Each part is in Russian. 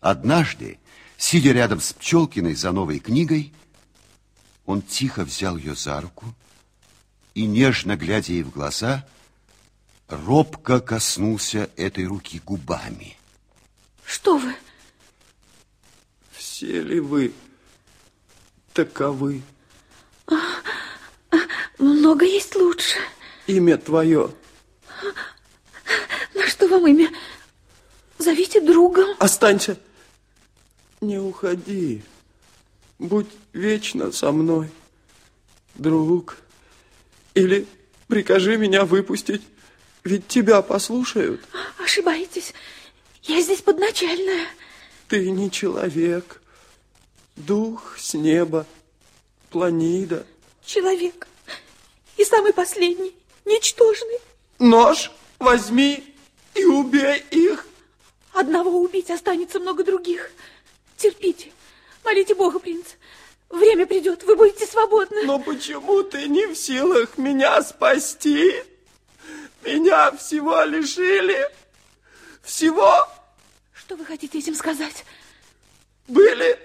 Однажды, сидя рядом с Пчелкиной за новой книгой, он тихо взял ее за руку и, нежно глядя ей в глаза, робко коснулся этой руки губами. Что вы? Все ли вы таковы? А, а, много есть лучше. Имя твое. На что вам имя? Зовите другом. Останься. Не уходи. Будь вечно со мной, друг. Или прикажи меня выпустить, ведь тебя послушают. Ошибаетесь. Я здесь подначальная. Ты не человек. Дух с неба. Планида. Человек. И самый последний, ничтожный. Нож возьми и убей их. Одного убить останется много других. Терпите. Молите Бога, принц. Время придет, вы будете свободны. Но почему ты не в силах меня спасти? Меня всего лишили. Всего. Что вы хотите этим сказать? Были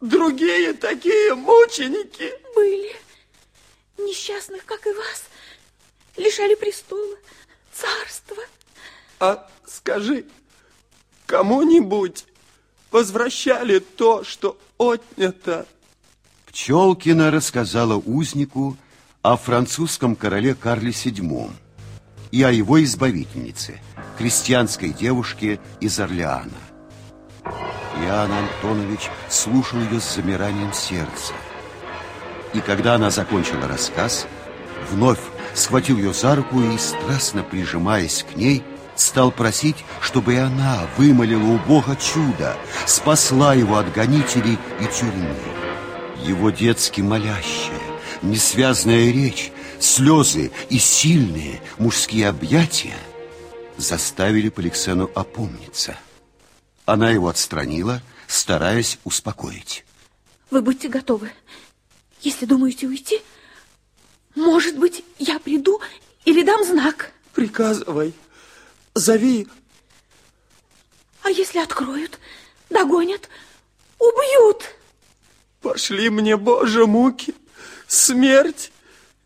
другие такие мученики. Были. Несчастных, как и вас, лишали престола, царства. А скажи, кому-нибудь возвращали то, что отнято? Пчелкина рассказала узнику о французском короле Карле VII и о его избавительнице, крестьянской девушке из Орлеана. Иоанн Антонович слушал ее с замиранием сердца. И когда она закончила рассказ, вновь схватил ее за руку и, страстно прижимаясь к ней, стал просить, чтобы и она вымолила у Бога чудо, спасла его от гонителей и тюрьмы. Его детски молящая, несвязная речь, слезы и сильные мужские объятия заставили Поликсену опомниться. Она его отстранила, стараясь успокоить. Вы будьте готовы. Если думаете уйти, может быть, я приду или дам знак. Приказывай. Зови. А если откроют, догонят, убьют? Пошли мне, Боже, муки, смерть,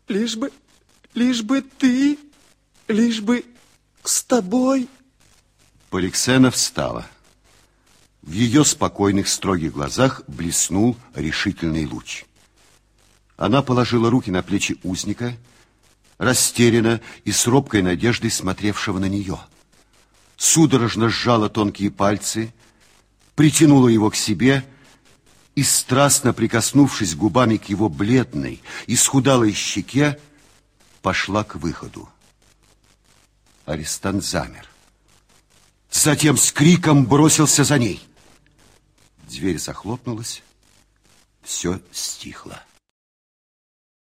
лишь бы, лишь бы ты, лишь бы с тобой. Поликсена встала. В ее спокойных, строгих глазах блеснул решительный луч. Она положила руки на плечи узника, растерянно и с робкой надеждой смотревшего на нее. Судорожно сжала тонкие пальцы, притянула его к себе и, страстно прикоснувшись губами к его бледной, исхудалой щеке, пошла к выходу. Арестант замер. Затем с криком бросился за ней. Дверь захлопнулась, все стихло.